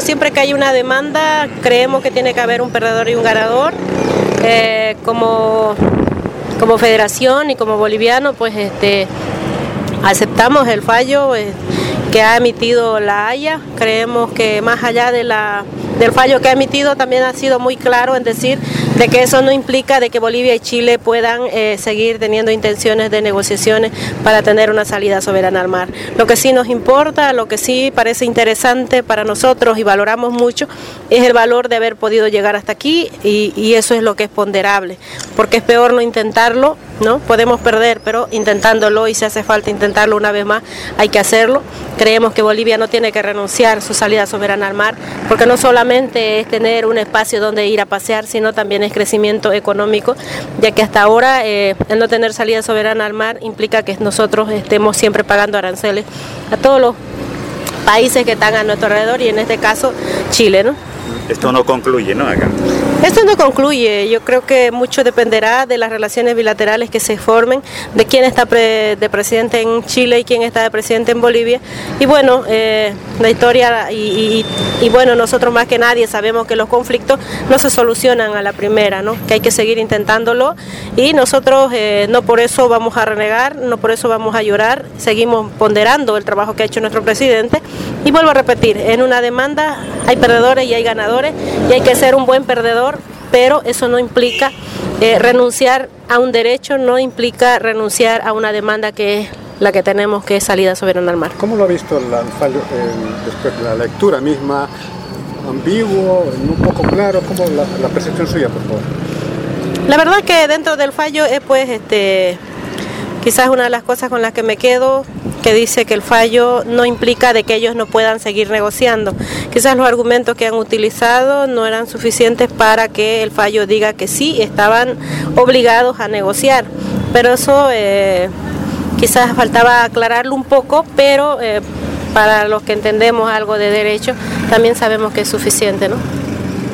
Siempre que hay una demanda, creemos que tiene que haber un perdedor y un ganador. Eh, como, como federación y como boliviano, pues este, aceptamos el fallo eh, que ha emitido la Haya. Creemos que más allá de la, del fallo que ha emitido, también ha sido muy claro en decir de que eso no implica de que Bolivia y Chile puedan eh, seguir teniendo intenciones de negociaciones para tener una salida soberana al mar. Lo que sí nos importa, lo que sí parece interesante para nosotros y valoramos mucho es el valor de haber podido llegar hasta aquí y, y eso es lo que es ponderable, porque es peor no intentarlo, ¿no? Podemos perder, pero intentándolo y si hace falta intentarlo una vez más, hay que hacerlo. Creemos que Bolivia no tiene que renunciar a su salida soberana al mar, porque no solamente es tener un espacio donde ir a pasear, sino también crecimiento económico, ya que hasta ahora eh, el no tener salida soberana al mar implica que nosotros estemos siempre pagando aranceles a todos los países que están a nuestro alrededor y en este caso Chile, ¿no? Esto no concluye, ¿no? Acá. Esto no concluye, yo creo que mucho dependerá de las relaciones bilaterales que se formen, de quién está pre de presidente en Chile y quién está de presidente en Bolivia. Y bueno, eh, la historia y, bueno, nosotros más que nadie sabemos que los conflictos no se solucionan a la primera, ¿no? que hay que seguir intentándolo y nosotros eh, no por eso vamos a renegar, no por eso vamos a llorar, seguimos ponderando el trabajo que ha hecho nuestro presidente y vuelvo a repetir, en una demanda hay perdedores y hay ganadores y hay que ser un buen perdedor, pero eso no implica eh, renunciar a un derecho, no implica renunciar a una demanda que es la que tenemos, que es salida soberana al mar. ¿Cómo lo ha visto la, el, la lectura misma? ¿Ambiguo, un poco claro? ¿Cómo la, la percepción suya, por favor? La verdad que dentro del fallo es pues este quizás una de las cosas con las que me quedo que dice que el fallo no implica de que ellos no puedan seguir negociando. Quizás los argumentos que han utilizado no eran suficientes para que el fallo diga que sí, estaban obligados a negociar. Pero eso eh, quizás faltaba aclararlo un poco, pero eh, para los que entendemos algo de derecho también sabemos que es suficiente, ¿no?